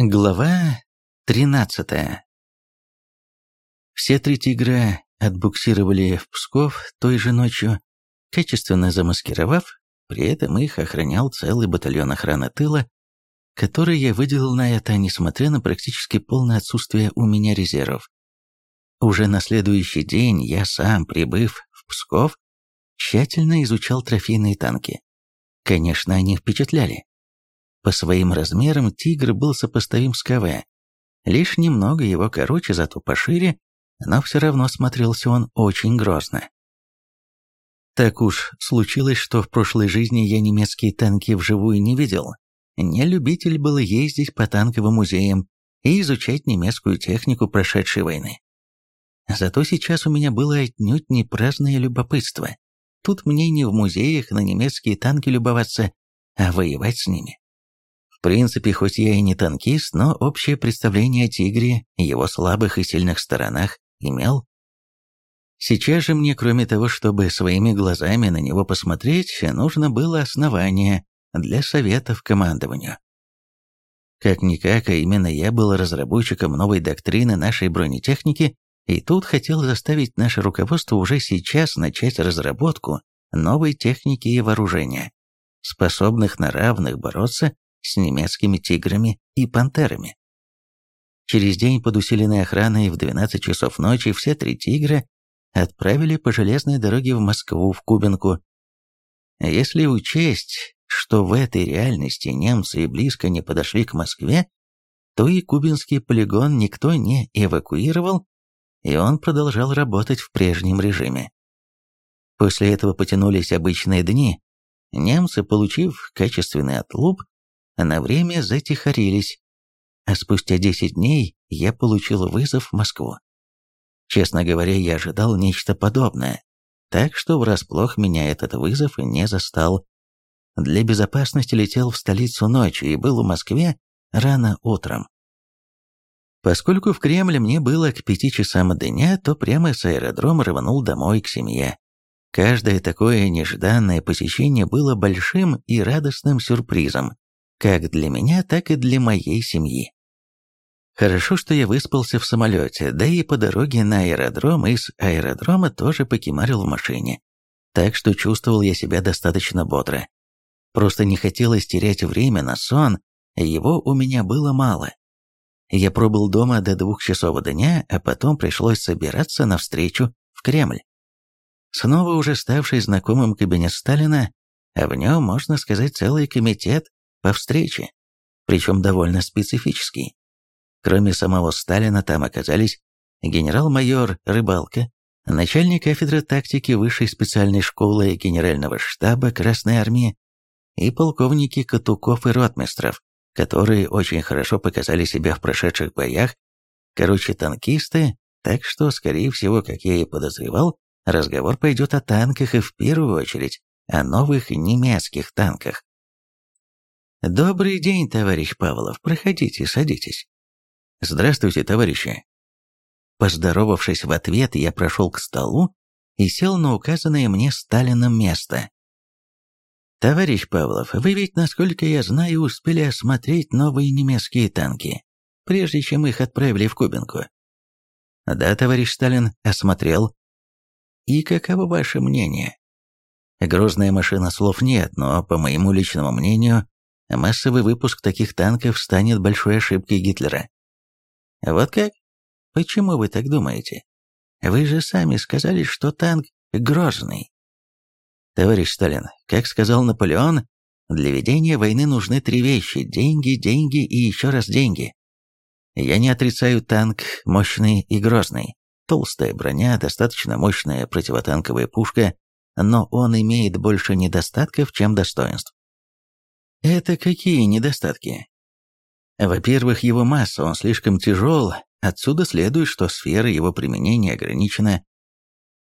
Глава 13 Все три «Тигра» отбуксировали в Псков той же ночью, качественно замаскировав, при этом их охранял целый батальон охраны тыла, который я выделил на это, несмотря на практически полное отсутствие у меня резервов. Уже на следующий день я сам, прибыв в Псков, тщательно изучал трофейные танки. Конечно, они впечатляли. По своим размерам «Тигр» был сопоставим с КВ. Лишь немного его короче, зато пошире, но все равно смотрелся он очень грозно. Так уж случилось, что в прошлой жизни я немецкие танки вживую не видел. Не любитель был ездить по танковым музеям и изучать немецкую технику прошедшей войны. Зато сейчас у меня было отнюдь не праздное любопытство. Тут мне не в музеях на немецкие танки любоваться, а воевать с ними. В принципе, хоть я и не танкист, но общее представление о тигре, его слабых и сильных сторонах имел. Сейчас же мне, кроме того, чтобы своими глазами на него посмотреть, нужно было основание для советов командованию. Как-никак, а именно я был разработчиком новой доктрины нашей бронетехники, и тут хотел заставить наше руководство уже сейчас начать разработку новой техники и вооружения, способных на равных бороться с немецкими тиграми и пантерами. Через день под усиленной охраной в 12 часов ночи все три тигра отправили по железной дороге в Москву, в Кубинку. Если учесть, что в этой реальности немцы и близко не подошли к Москве, то и кубинский полигон никто не эвакуировал, и он продолжал работать в прежнем режиме. После этого потянулись обычные дни. Немцы, получив качественный отлуп, на время затихарились, а спустя 10 дней я получил вызов в Москву. Честно говоря, я ожидал нечто подобное, так что врасплох меня этот вызов не застал. Для безопасности летел в столицу ночью и был в Москве рано утром. Поскольку в Кремль мне было к пяти часам дня, то прямо с аэродрома рванул домой к семье. Каждое такое нежданное посещение было большим и радостным сюрпризом как для меня, так и для моей семьи. Хорошо, что я выспался в самолете, да и по дороге на аэродром и с аэродрома тоже покемарил в машине. Так что чувствовал я себя достаточно бодро. Просто не хотелось терять время на сон, его у меня было мало. Я пробыл дома до двух часов дня, а потом пришлось собираться на встречу в Кремль. Снова уже ставший знакомым кабинет Сталина, а в нем, можно сказать, целый комитет по встрече, причем довольно специфический. Кроме самого Сталина там оказались генерал-майор Рыбалка, начальник кафедры тактики Высшей специальной школы Генерального штаба Красной Армии и полковники Катуков и Ротмистров, которые очень хорошо показали себя в прошедших боях, короче, танкисты, так что, скорее всего, как я и подозревал, разговор пойдет о танках и в первую очередь о новых немецких танках. «Добрый день, товарищ Павлов, проходите, садитесь». «Здравствуйте, товарищи». Поздоровавшись в ответ, я прошел к столу и сел на указанное мне Сталином место. «Товарищ Павлов, вы ведь, насколько я знаю, успели осмотреть новые немецкие танки, прежде чем их отправили в Кубинку». «Да, товарищ Сталин, осмотрел». «И каково ваше мнение?» Грозная машина слов нет, но, по моему личному мнению, массовый выпуск таких танков станет большой ошибкой Гитлера. Вот как? Почему вы так думаете? Вы же сами сказали, что танк грозный. Товарищ Сталин, как сказал Наполеон, для ведения войны нужны три вещи – деньги, деньги и еще раз деньги. Я не отрицаю танк мощный и грозный. Толстая броня, достаточно мощная противотанковая пушка, но он имеет больше недостатков, чем достоинств. Это какие недостатки? Во-первых, его масса, он слишком тяжел, отсюда следует, что сфера его применения ограничена.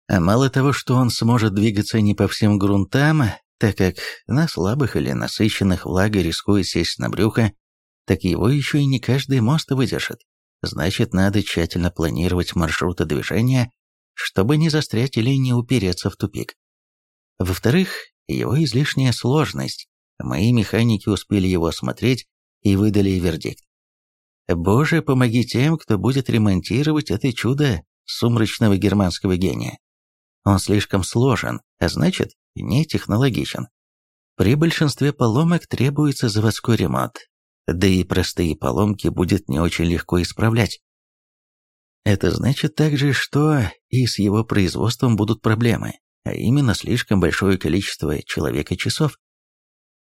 А мало того, что он сможет двигаться не по всем грунтам, так как на слабых или насыщенных влагой рискует сесть на брюхо, так его еще и не каждый мост выдержит. Значит, надо тщательно планировать маршруты движения, чтобы не застрять или не упереться в тупик. Во-вторых, его излишняя сложность Мои механики успели его осмотреть и выдали вердикт. Боже, помоги тем, кто будет ремонтировать это чудо сумрачного германского гения. Он слишком сложен, а значит, не технологичен. При большинстве поломок требуется заводской ремонт, да и простые поломки будет не очень легко исправлять. Это значит также, что и с его производством будут проблемы, а именно слишком большое количество человека-часов.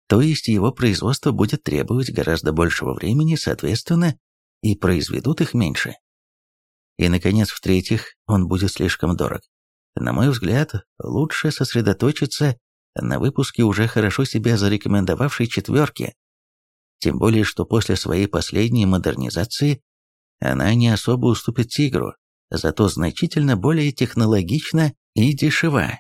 То есть его производство будет требовать гораздо большего времени, соответственно, и произведут их меньше. И, наконец, в-третьих, он будет слишком дорог. На мой взгляд, лучше сосредоточиться на выпуске уже хорошо себя зарекомендовавшей четверки. Тем более, что после своей последней модернизации она не особо уступит «Тигру», зато значительно более технологична и дешева.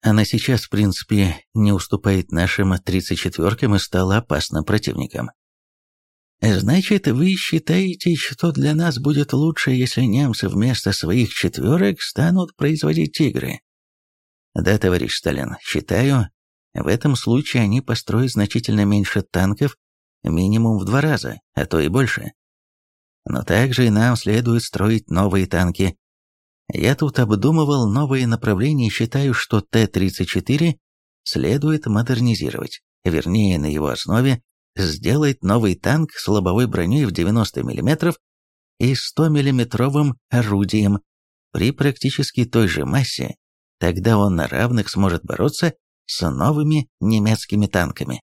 Она сейчас, в принципе, не уступает нашим 34-кам и стала опасным противником. Значит, вы считаете, что для нас будет лучше, если немцы вместо своих четверок станут производить «Тигры»? Да, товарищ Сталин, считаю, в этом случае они построят значительно меньше танков, минимум в два раза, а то и больше. Но также и нам следует строить новые танки. Я тут обдумывал новые направления и считаю, что Т-34 следует модернизировать, вернее, на его основе сделать новый танк с лобовой броней в 90 мм и 100 миллиметровым орудием при практически той же массе, тогда он на равных сможет бороться с новыми немецкими танками.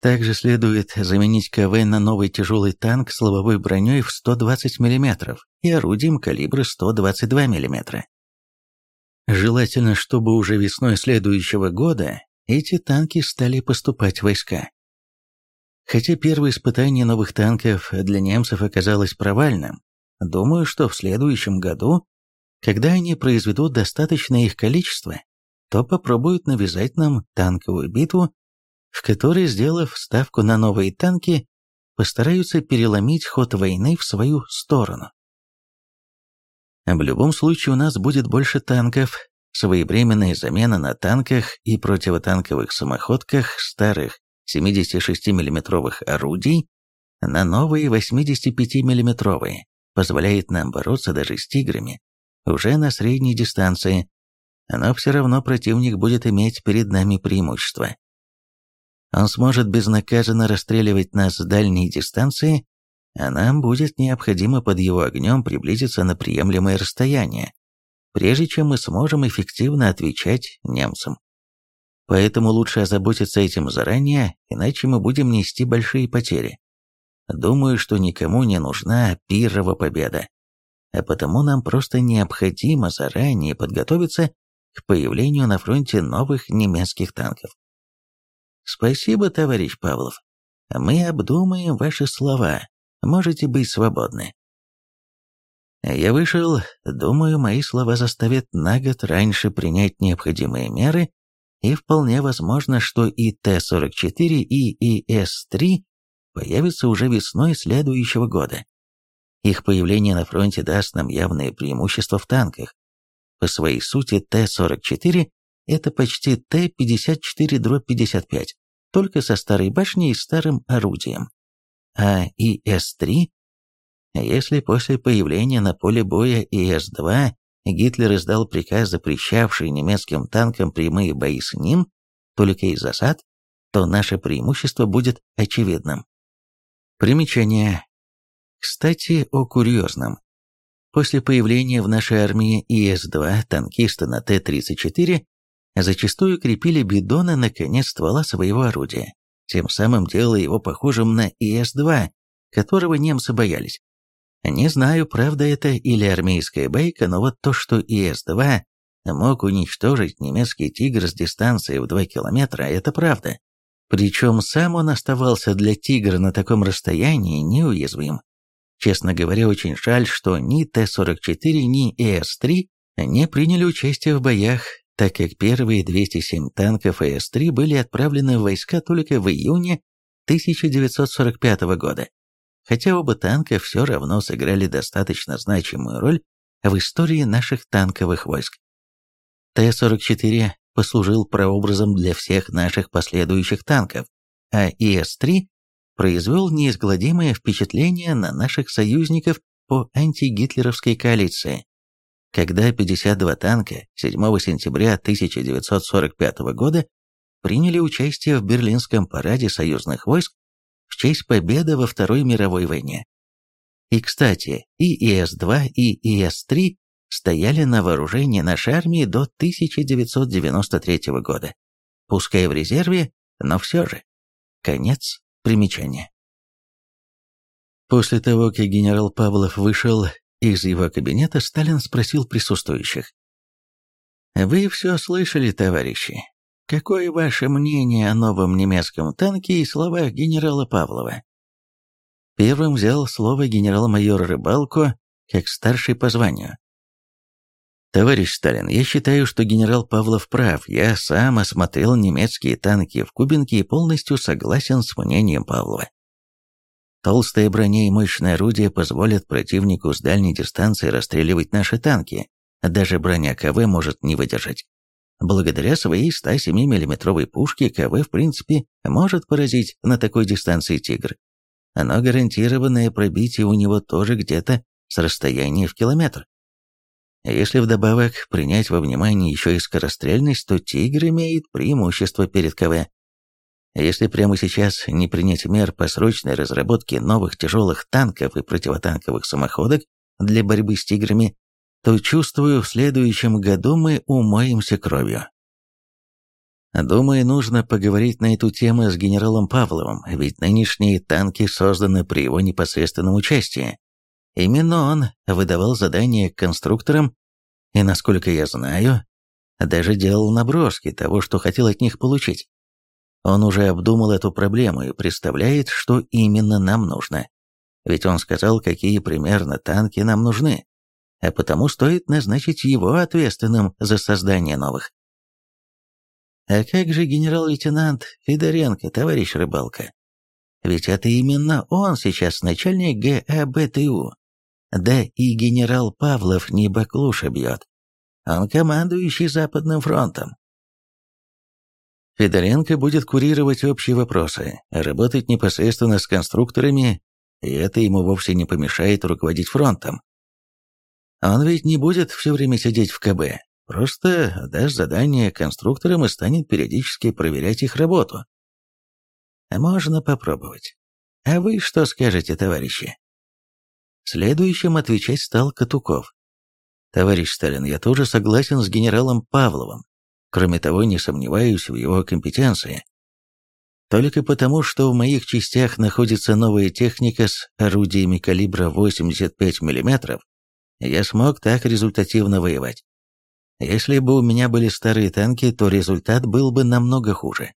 Также следует заменить КВ на новый тяжелый танк с лобовой броней в 120 мм и орудием калибра 122 мм. Желательно, чтобы уже весной следующего года эти танки стали поступать в войска. Хотя первое испытание новых танков для немцев оказалось провальным, думаю, что в следующем году, когда они произведут достаточное их количество, то попробуют навязать нам танковую битву в которой, сделав ставку на новые танки, постараются переломить ход войны в свою сторону. В любом случае у нас будет больше танков, своевременная замена на танках и противотанковых самоходках старых 76 миллиметровых орудий на новые 85 миллиметровые позволяет нам бороться даже с тиграми уже на средней дистанции, но все равно противник будет иметь перед нами преимущество. Он сможет безнаказанно расстреливать нас с дальней дистанции, а нам будет необходимо под его огнем приблизиться на приемлемое расстояние, прежде чем мы сможем эффективно отвечать немцам. Поэтому лучше озаботиться этим заранее, иначе мы будем нести большие потери. Думаю, что никому не нужна пирова победа, а потому нам просто необходимо заранее подготовиться к появлению на фронте новых немецких танков. Спасибо, товарищ Павлов. Мы обдумаем ваши слова. Можете быть свободны. Я вышел, думаю, мои слова заставят на год раньше принять необходимые меры, и вполне возможно, что и Т-44, и ИС-3 появятся уже весной следующего года. Их появление на фронте даст нам явное преимущество в танках. По своей сути, Т-44 это почти Т-54-55, только со старой башней и старым орудием. А ИС-3? Если после появления на поле боя ИС-2 Гитлер издал приказ, запрещавший немецким танкам прямые бои с ним, только из засад, то наше преимущество будет очевидным. Примечание. Кстати, о курьезном. После появления в нашей армии ИС-2 танкиста на Т-34 зачастую крепили бидоны на конец ствола своего орудия, тем самым делая его похожим на ИС-2, которого немцы боялись. Не знаю, правда это или армейская байка, но вот то, что ИС-2 мог уничтожить немецкий «Тигр» с дистанции в 2 километра, это правда. Причем сам он оставался для «Тигра» на таком расстоянии неуязвим. Честно говоря, очень жаль, что ни Т-44, ни ИС-3 не приняли участие в боях так как первые 207 танков АС-3 были отправлены в войска только в июне 1945 года, хотя оба танка все равно сыграли достаточно значимую роль в истории наших танковых войск. Т-44 послужил прообразом для всех наших последующих танков, а ИС-3 произвел неизгладимое впечатление на наших союзников по антигитлеровской коалиции. Когда 52 танка 7 сентября 1945 года приняли участие в Берлинском параде союзных войск в честь победы во Второй мировой войне. И, кстати, и ИС-2, и ИС-3 стояли на вооружении нашей армии до 1993 года. Пускай в резерве, но все же. Конец примечания. После того, как генерал Павлов вышел из его кабинета, Сталин спросил присутствующих. «Вы все слышали, товарищи? Какое ваше мнение о новом немецком танке и словах генерала Павлова?» Первым взял слово генерал-майор Рыбалко, как старший по званию. «Товарищ Сталин, я считаю, что генерал Павлов прав. Я сам осмотрел немецкие танки в Кубинке и полностью согласен с мнением Павлова. Толстая броня и мощное орудие позволят противнику с дальней дистанции расстреливать наши танки. Даже броня КВ может не выдержать. Благодаря своей 107 миллиметровой пушке КВ в принципе может поразить на такой дистанции «Тигр». Но гарантированное пробитие у него тоже где-то с расстояния в километр. Если вдобавок принять во внимание еще и скорострельность, то «Тигр» имеет преимущество перед КВ. Если прямо сейчас не принять мер по срочной разработке новых тяжелых танков и противотанковых самоходок для борьбы с тиграми, то чувствую, в следующем году мы умоемся кровью. Думаю, нужно поговорить на эту тему с генералом Павловым, ведь нынешние танки созданы при его непосредственном участии. Именно он выдавал задания конструкторам, и, насколько я знаю, даже делал наброски того, что хотел от них получить. Он уже обдумал эту проблему и представляет, что именно нам нужно. Ведь он сказал, какие примерно танки нам нужны, а потому стоит назначить его ответственным за создание новых. А как же генерал-лейтенант Федоренко, товарищ Рыбалка? Ведь это именно он сейчас начальник ГАБТУ. Да и генерал Павлов не баклуши бьет. Он командующий Западным фронтом. Федоренко будет курировать общие вопросы, работать непосредственно с конструкторами, и это ему вовсе не помешает руководить фронтом. Он ведь не будет все время сидеть в КБ, просто даст задание конструкторам и станет периодически проверять их работу. Можно попробовать. А вы что скажете, товарищи? Следующим отвечать стал Катуков. Товарищ Сталин, я тоже согласен с генералом Павловым. Кроме того, не сомневаюсь в его компетенции. Только потому, что в моих частях находится новая техника с орудиями калибра 85 мм, я смог так результативно воевать. Если бы у меня были старые танки, то результат был бы намного хуже.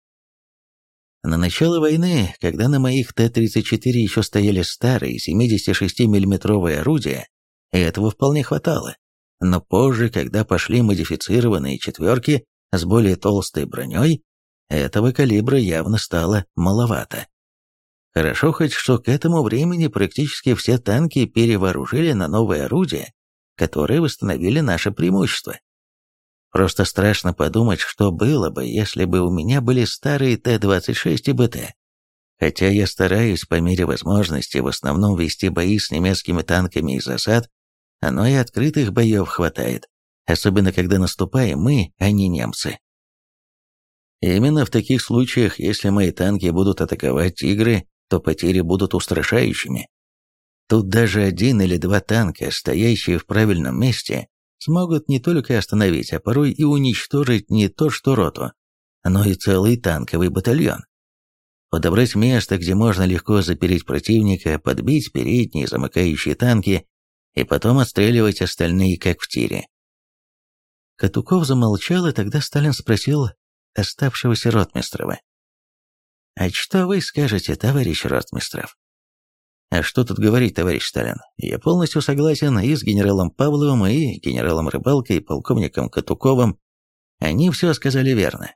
На начало войны, когда на моих Т-34 еще стояли старые 76 миллиметровые орудия, этого вполне хватало. Но позже, когда пошли модифицированные четверки, с более толстой броней, этого калибра явно стало маловато. Хорошо хоть, что к этому времени практически все танки перевооружили на новые орудия, которые восстановили наше преимущество. Просто страшно подумать, что было бы, если бы у меня были старые Т-26 и БТ. Хотя я стараюсь по мере возможности в основном вести бои с немецкими танками из засад, но и открытых боев хватает особенно когда наступаем мы, а не немцы. Именно в таких случаях, если мои танки будут атаковать «Тигры», то потери будут устрашающими. Тут даже один или два танка, стоящие в правильном месте, смогут не только остановить, а порой и уничтожить не то что роту, но и целый танковый батальон. Подобрать место, где можно легко запереть противника, подбить передние замыкающие танки и потом отстреливать остальные, как в тире. Катуков замолчал, и тогда Сталин спросил оставшегося Ротмистрова. «А что вы скажете, товарищ Ротмистров?» «А что тут говорить, товарищ Сталин? Я полностью согласен и с генералом Павловым, и генералом Рыбалкой, и полковником Катуковым. Они все сказали верно.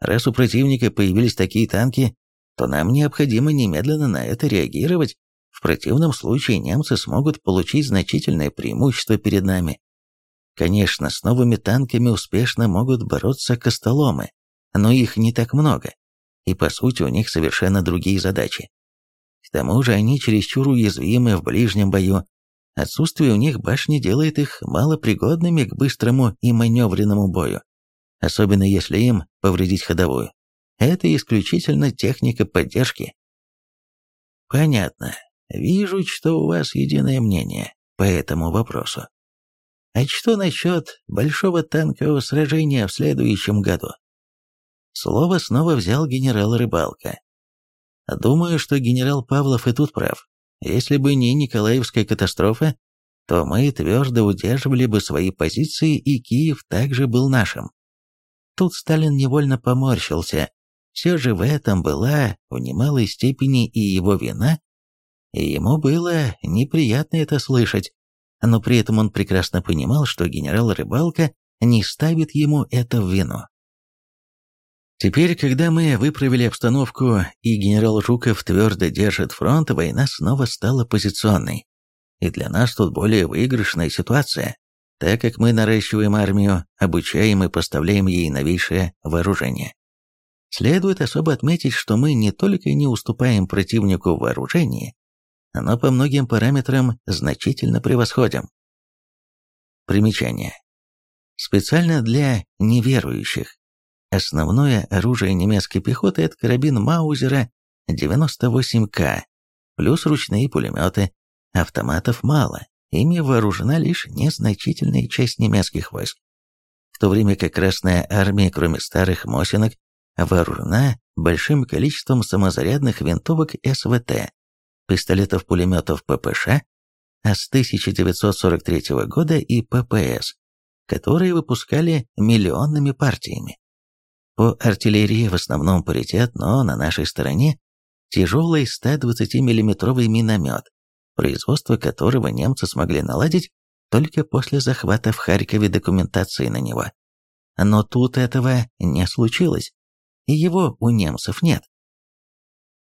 Раз у противника появились такие танки, то нам необходимо немедленно на это реагировать. В противном случае немцы смогут получить значительное преимущество перед нами. Конечно, с новыми танками успешно могут бороться костоломы, но их не так много, и по сути у них совершенно другие задачи. К тому же они чересчур уязвимы в ближнем бою. Отсутствие у них башни делает их малопригодными к быстрому и маневренному бою, особенно если им повредить ходовую. Это исключительно техника поддержки. Понятно. Вижу, что у вас единое мнение по этому вопросу. А что насчет большого танкового сражения в следующем году? Слово снова взял генерал Рыбалка. Думаю, что генерал Павлов и тут прав. Если бы не Николаевская катастрофа, то мы твердо удерживали бы свои позиции, и Киев также был нашим. Тут Сталин невольно поморщился. Все же в этом была в немалой степени и его вина, и ему было неприятно это слышать, но при этом он прекрасно понимал, что генерал Рыбалка не ставит ему это в вину. Теперь, когда мы выправили обстановку и генерал Жуков твердо держит фронт, война снова стала позиционной. И для нас тут более выигрышная ситуация, так как мы наращиваем армию, обучаем и поставляем ей новейшее вооружение. Следует особо отметить, что мы не только не уступаем противнику в вооружении, но по многим параметрам значительно превосходим. Примечание. Специально для неверующих. Основное оружие немецкой пехоты – это карабин Маузера 98К, плюс ручные пулеметы. Автоматов мало, ими вооружена лишь незначительная часть немецких войск. В то время как Красная Армия, кроме старых Мосинок, вооружена большим количеством самозарядных винтовок СВТ, пистолетов-пулеметов ППШ, а с 1943 года и ППС, которые выпускали миллионными партиями. По артиллерии в основном паритет, но на нашей стороне тяжелый 120 миллиметровый миномет, производство которого немцы смогли наладить только после захвата в Харькове документации на него. Но тут этого не случилось, и его у немцев нет.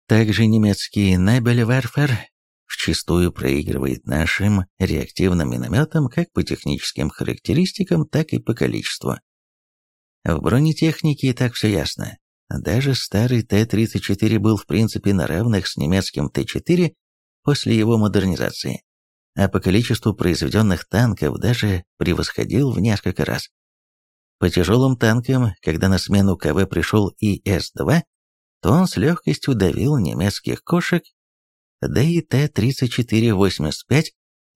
Также немецкий Небельверфер вчастую проигрывает нашим реактивным минометам как по техническим характеристикам, так и по количеству. В бронетехнике и так все ясно. Даже старый Т-34 был в принципе на равных с немецким Т-4 после его модернизации, а по количеству произведенных танков даже превосходил в несколько раз. По тяжелым танкам, когда на смену КВ пришел и С-2, то он с легкостью давил немецких кошек, да и Т-34-85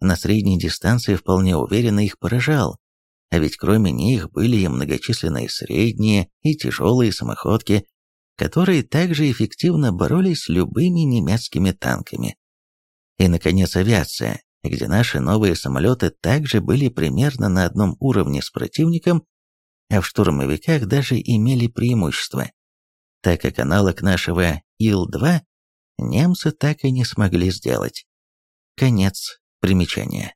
на средней дистанции вполне уверенно их поражал, а ведь кроме них были и многочисленные средние и тяжелые самоходки, которые также эффективно боролись с любыми немецкими танками. И, наконец, авиация, где наши новые самолеты также были примерно на одном уровне с противником, а в штурмовиках даже имели преимущество так как аналог нашего Ил-2 немцы так и не смогли сделать. Конец примечания.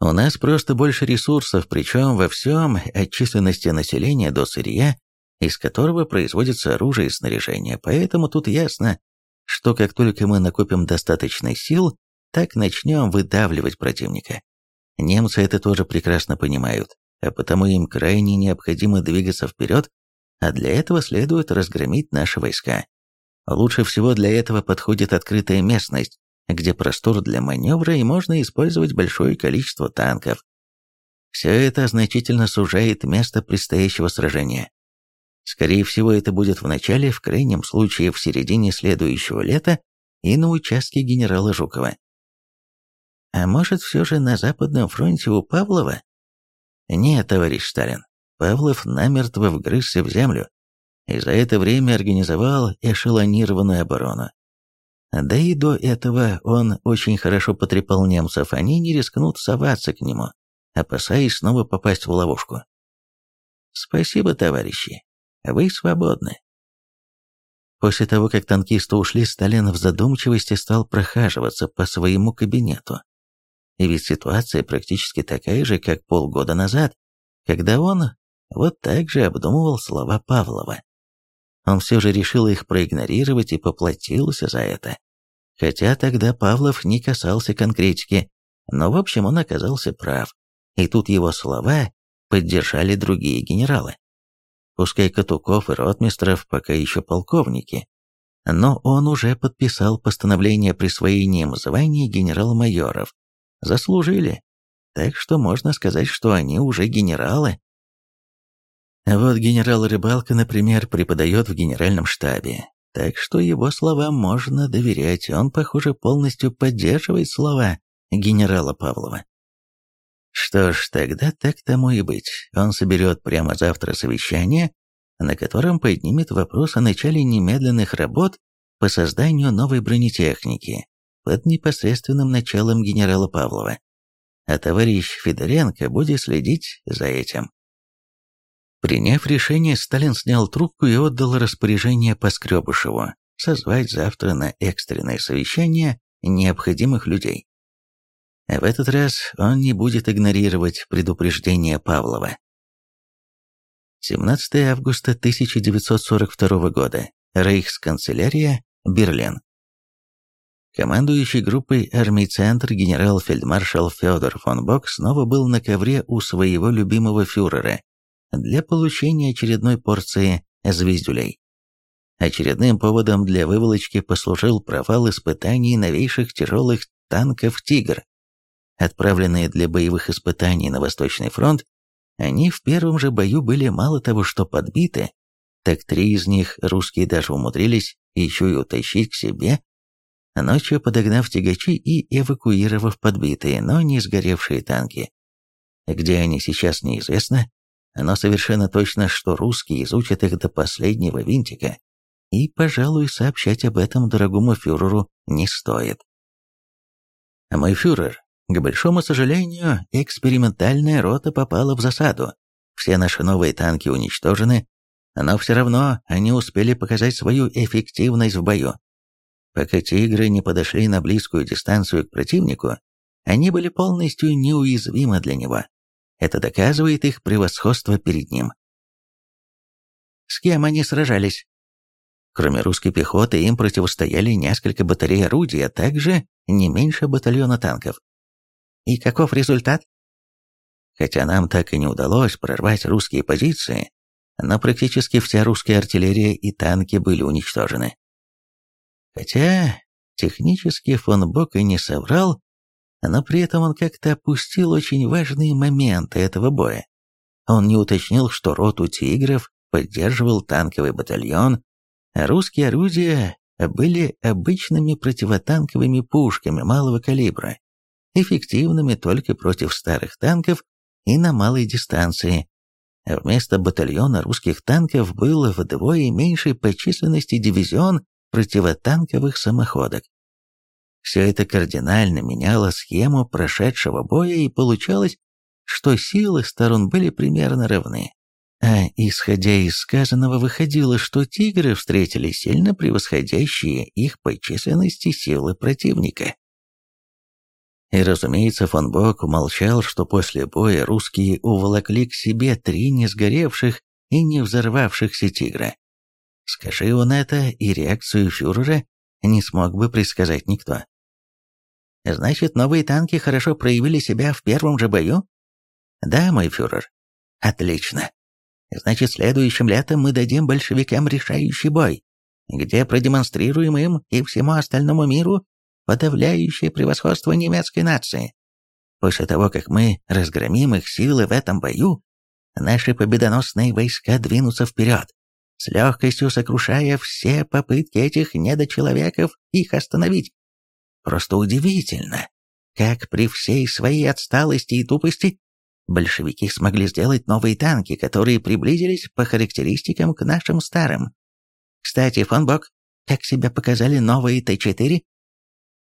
У нас просто больше ресурсов, причем во всем, от численности населения до сырья, из которого производится оружие и снаряжение, поэтому тут ясно, что как только мы накопим достаточно сил, так начнем выдавливать противника. Немцы это тоже прекрасно понимают, а потому им крайне необходимо двигаться вперед а для этого следует разгромить наши войска. Лучше всего для этого подходит открытая местность, где простор для маневра и можно использовать большое количество танков. Все это значительно сужает место предстоящего сражения. Скорее всего, это будет в начале, в крайнем случае в середине следующего лета и на участке генерала Жукова. А может, все же на Западном фронте у Павлова? Нет, товарищ Сталин, Павлов намертво вгрызся в землю и за это время организовал эшелонированную оборону. Да и до этого он очень хорошо потрепал немцев, они не рискнут соваться к нему, опасаясь снова попасть в ловушку. «Спасибо, товарищи, вы свободны». После того, как танкисты ушли, Сталин в задумчивости стал прохаживаться по своему кабинету. И ведь ситуация практически такая же, как полгода назад, когда он вот так же обдумывал слова Павлова. Он все же решил их проигнорировать и поплатился за это. Хотя тогда Павлов не касался конкретики, но в общем он оказался прав. И тут его слова поддержали другие генералы. Пускай Катуков и Ротмистров пока еще полковники, но он уже подписал постановление присвоения звания генерал-майоров. Заслужили. Так что можно сказать, что они уже генералы. Вот генерал Рыбалка, например, преподает в генеральном штабе, так что его словам можно доверять, он, похоже, полностью поддерживает слова генерала Павлова. Что ж, тогда так тому и быть. Он соберет прямо завтра совещание, на котором поднимет вопрос о начале немедленных работ по созданию новой бронетехники под непосредственным началом генерала Павлова. А товарищ Федоренко будет следить за этим. Приняв решение, Сталин снял трубку и отдал распоряжение Поскребышеву созвать завтра на экстренное совещание необходимых людей. В этот раз он не будет игнорировать предупреждение Павлова. 17 августа 1942 года. Рейхсканцелярия, Берлин. Командующий группой армий «Центр» генерал-фельдмаршал Федор фон Бок снова был на ковре у своего любимого фюрера для получения очередной порции звездюлей. Очередным поводом для выволочки послужил провал испытаний новейших тяжелых танков «Тигр». Отправленные для боевых испытаний на Восточный фронт, они в первом же бою были мало того, что подбиты, так три из них русские даже умудрились еще и утащить к себе, ночью подогнав тягачи и эвакуировав подбитые, но не сгоревшие танки. Где они сейчас неизвестно, но совершенно точно, что русские изучат их до последнего винтика, и, пожалуй, сообщать об этом дорогому фюреру не стоит. Мой фюрер, к большому сожалению, экспериментальная рота попала в засаду. Все наши новые танки уничтожены, но все равно они успели показать свою эффективность в бою. Пока «Тигры» не подошли на близкую дистанцию к противнику, они были полностью неуязвимы для него. Это доказывает их превосходство перед ним. С кем они сражались? Кроме русской пехоты, им противостояли несколько батарей орудий, а также не меньше батальона танков. И каков результат? Хотя нам так и не удалось прорвать русские позиции, но практически вся русская артиллерия и танки были уничтожены. Хотя технически фон Бок и не соврал, но при этом он как-то опустил очень важные моменты этого боя. Он не уточнил, что роту «Тигров» поддерживал танковый батальон, а русские орудия были обычными противотанковыми пушками малого калибра, эффективными только против старых танков и на малой дистанции. Вместо батальона русских танков был вдвое меньший по численности дивизион противотанковых самоходок. Все это кардинально меняло схему прошедшего боя, и получалось, что силы сторон были примерно равны. А исходя из сказанного, выходило, что тигры встретили сильно превосходящие их по численности силы противника. И, разумеется, фон Бок умолчал, что после боя русские уволокли к себе три не сгоревших и не взорвавшихся тигра. Скажи он это, и реакцию фюрера не смог бы предсказать никто. Значит, новые танки хорошо проявили себя в первом же бою? Да, мой фюрер. Отлично. Значит, следующим летом мы дадим большевикам решающий бой, где продемонстрируем им и всему остальному миру подавляющее превосходство немецкой нации. После того, как мы разгромим их силы в этом бою, наши победоносные войска двинутся вперед, с легкостью сокрушая все попытки этих недочеловеков их остановить. Просто удивительно, как при всей своей отсталости и тупости большевики смогли сделать новые танки, которые приблизились по характеристикам к нашим старым. Кстати, фон Бок, как себя показали новые Т-4?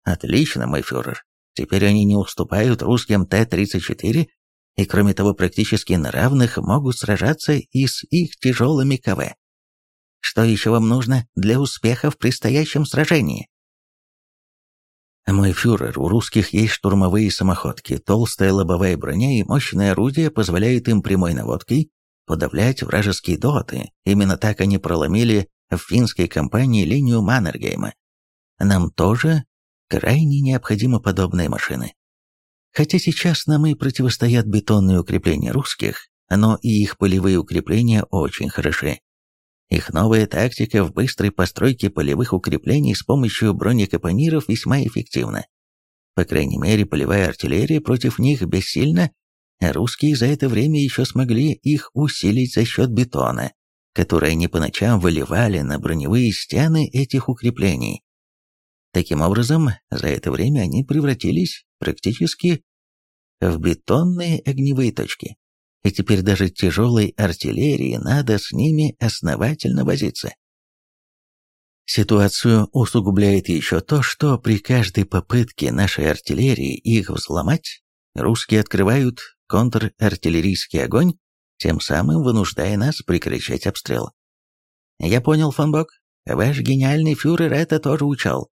Отлично, мой фюрер. Теперь они не уступают русским Т-34, и кроме того практически на равных могут сражаться и с их тяжелыми КВ. Что еще вам нужно для успеха в предстоящем сражении? «Мой фюрер, у русских есть штурмовые самоходки, толстая лобовая броня и мощное орудие позволяют им прямой наводкой подавлять вражеские доты. Именно так они проломили в финской кампании линию Маннергейма. Нам тоже крайне необходимы подобные машины. Хотя сейчас нам и противостоят бетонные укрепления русских, но и их полевые укрепления очень хороши. Их новая тактика в быстрой постройке полевых укреплений с помощью бронекапониров весьма эффективна. По крайней мере, полевая артиллерия против них бессильна, а русские за это время еще смогли их усилить за счет бетона, который они по ночам выливали на броневые стены этих укреплений. Таким образом, за это время они превратились практически в бетонные огневые точки и теперь даже тяжелой артиллерии надо с ними основательно возиться. Ситуацию усугубляет еще то, что при каждой попытке нашей артиллерии их взломать, русские открывают контрартиллерийский огонь, тем самым вынуждая нас прекращать обстрел. Я понял, фон Бок, ваш гениальный фюрер это тоже учел.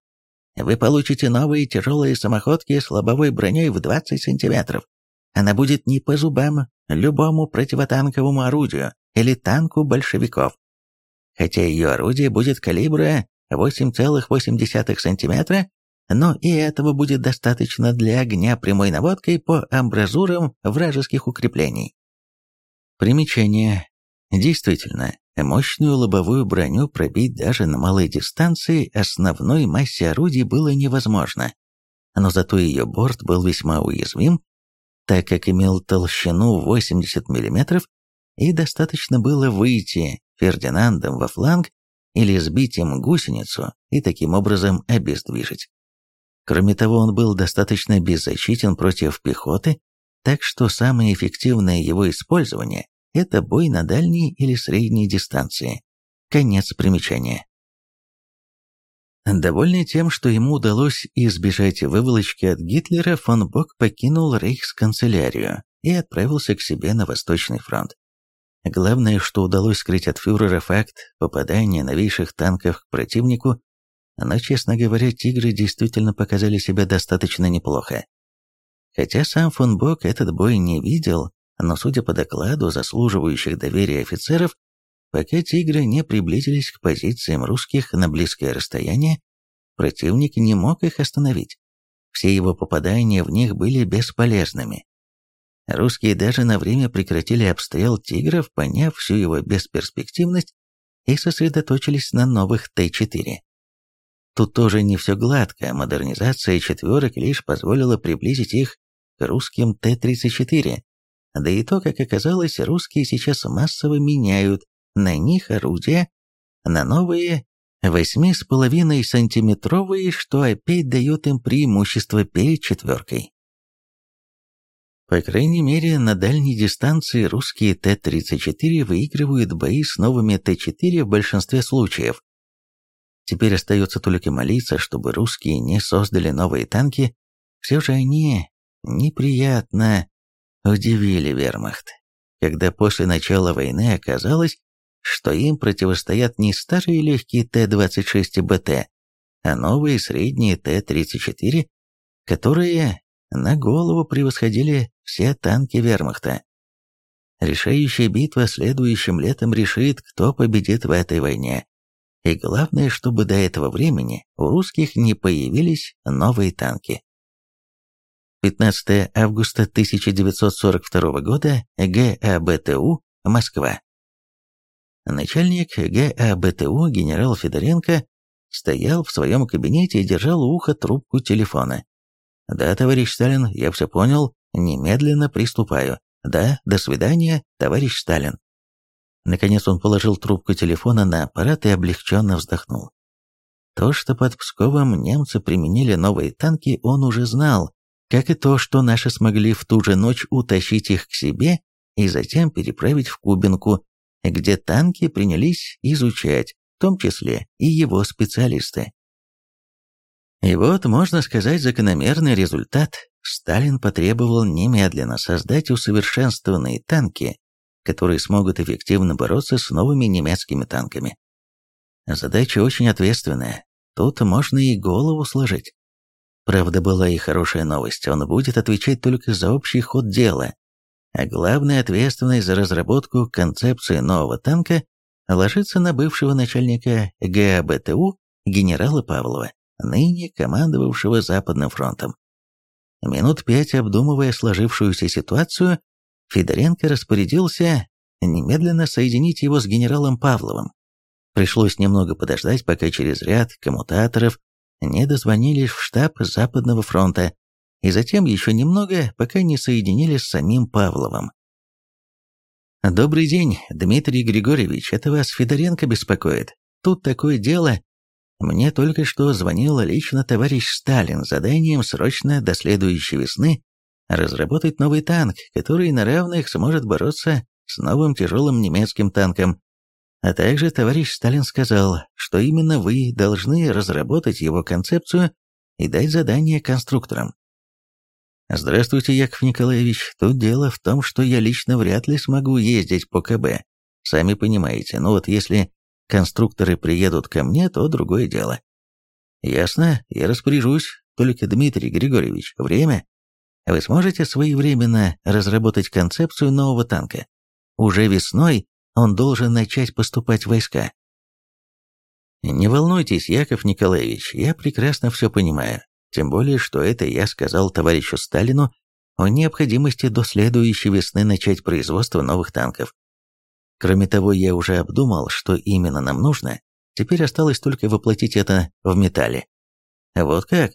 Вы получите новые тяжелые самоходки с лобовой броней в 20 сантиметров. Она будет не по зубам любому противотанковому орудию или танку большевиков. Хотя ее орудие будет калибра 8,8 см, но и этого будет достаточно для огня прямой наводкой по амбразурам вражеских укреплений. Примечание. Действительно, мощную лобовую броню пробить даже на малой дистанции основной массе орудий было невозможно, но зато ее борт был весьма уязвим так как имел толщину 80 мм, и достаточно было выйти Фердинандом во фланг или сбить им гусеницу и таким образом обездвижить. Кроме того, он был достаточно беззащитен против пехоты, так что самое эффективное его использование – это бой на дальней или средней дистанции. Конец примечания. Довольный тем, что ему удалось избежать выволочки от Гитлера, фон Бок покинул рейхсканцелярию и отправился к себе на Восточный фронт. Главное, что удалось скрыть от фюрера факт попадания новейших танков к противнику, но, честно говоря, «Тигры» действительно показали себя достаточно неплохо. Хотя сам фон Бок этот бой не видел, но, судя по докладу заслуживающих доверия офицеров, Пока «Тигры» не приблизились к позициям русских на близкое расстояние, противник не мог их остановить. Все его попадания в них были бесполезными. Русские даже на время прекратили обстрел «Тигров», поняв всю его бесперспективность, и сосредоточились на новых Т-4. Тут тоже не все гладко, модернизация четверок лишь позволила приблизить их к русским Т-34. Да и то, как оказалось, русские сейчас массово меняют на них орудия, на новые 8,5 сантиметровые, что опять дает им преимущество перед четверкой. По крайней мере, на дальней дистанции русские Т-34 выигрывают бои с новыми Т-4 в большинстве случаев. Теперь остается только молиться, чтобы русские не создали новые танки, все же они неприятно удивили вермахт, когда после начала войны оказалось, что им противостоят не старые легкие Т-26 БТ, а новые средние Т-34, которые на голову превосходили все танки вермахта. Решающая битва следующим летом решит, кто победит в этой войне. И главное, чтобы до этого времени у русских не появились новые танки. 15 августа 1942 года ГАБТУ, Москва. Начальник ГАБТУ генерал Федоренко стоял в своем кабинете и держал у уха трубку телефона. «Да, товарищ Сталин, я все понял, немедленно приступаю. Да, до свидания, товарищ Сталин». Наконец он положил трубку телефона на аппарат и облегченно вздохнул. То, что под Псковом немцы применили новые танки, он уже знал, как и то, что наши смогли в ту же ночь утащить их к себе и затем переправить в Кубинку, где танки принялись изучать, в том числе и его специалисты. И вот, можно сказать, закономерный результат. Сталин потребовал немедленно создать усовершенствованные танки, которые смогут эффективно бороться с новыми немецкими танками. Задача очень ответственная, тут можно и голову сложить. Правда, была и хорошая новость, он будет отвечать только за общий ход дела, а главная ответственность за разработку концепции нового танка ложится на бывшего начальника ГАБТУ генерала Павлова, ныне командовавшего Западным фронтом. Минут пять обдумывая сложившуюся ситуацию, Федоренко распорядился немедленно соединить его с генералом Павловым. Пришлось немного подождать, пока через ряд коммутаторов не дозвонились в штаб Западного фронта, и затем еще немного, пока не соединились с самим Павловым. «Добрый день, Дмитрий Григорьевич, это вас Федоренко беспокоит. Тут такое дело. Мне только что звонил лично товарищ Сталин с заданием срочно до следующей весны разработать новый танк, который на равных сможет бороться с новым тяжелым немецким танком. А также товарищ Сталин сказал, что именно вы должны разработать его концепцию и дать задание конструкторам. Здравствуйте, Яков Николаевич. Тут дело в том, что я лично вряд ли смогу ездить по КБ. Сами понимаете, ну вот если конструкторы приедут ко мне, то другое дело. Ясно, я распоряжусь. Только, Дмитрий Григорьевич, время. Вы сможете своевременно разработать концепцию нового танка? Уже весной он должен начать поступать в войска. Не волнуйтесь, Яков Николаевич, я прекрасно все понимаю. Тем более, что это я сказал товарищу Сталину о необходимости до следующей весны начать производство новых танков. Кроме того, я уже обдумал, что именно нам нужно, теперь осталось только воплотить это в металле. Вот как?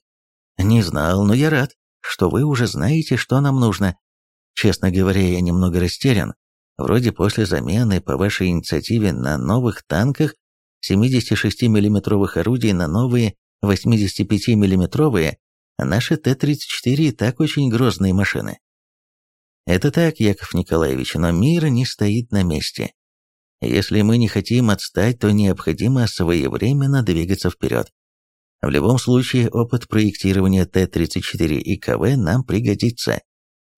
Не знал, но я рад что вы уже знаете, что нам нужно. Честно говоря, я немного растерян. Вроде после замены по вашей инициативе на новых танках 76 миллиметровых орудий на новые 85 миллиметровые наши Т-34 и так очень грозные машины. Это так, Яков Николаевич, но мир не стоит на месте. Если мы не хотим отстать, то необходимо своевременно двигаться вперед. В любом случае, опыт проектирования Т-34 и КВ нам пригодится.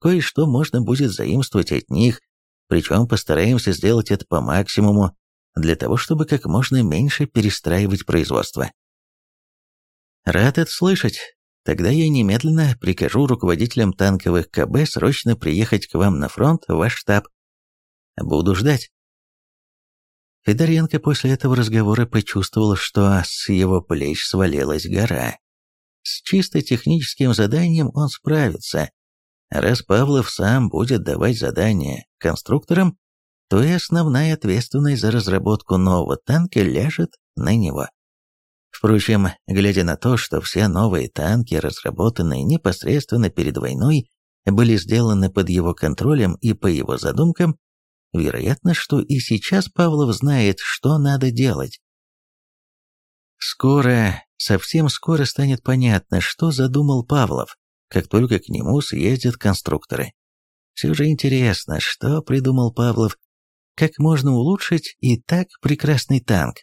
Кое-что можно будет заимствовать от них, причем постараемся сделать это по максимуму, для того, чтобы как можно меньше перестраивать производство. Рад это слышать. Тогда я немедленно прикажу руководителям танковых КБ срочно приехать к вам на фронт, в ваш штаб. Буду ждать. Федоренко после этого разговора почувствовал, что с его плеч свалилась гора. С чисто техническим заданием он справится. Раз Павлов сам будет давать задания конструкторам, то и основная ответственность за разработку нового танка ляжет на него. Впрочем, глядя на то, что все новые танки, разработанные непосредственно перед войной, были сделаны под его контролем и по его задумкам, Вероятно, что и сейчас Павлов знает, что надо делать. Скоро, совсем скоро станет понятно, что задумал Павлов, как только к нему съездят конструкторы. Все же интересно, что придумал Павлов, как можно улучшить и так прекрасный танк.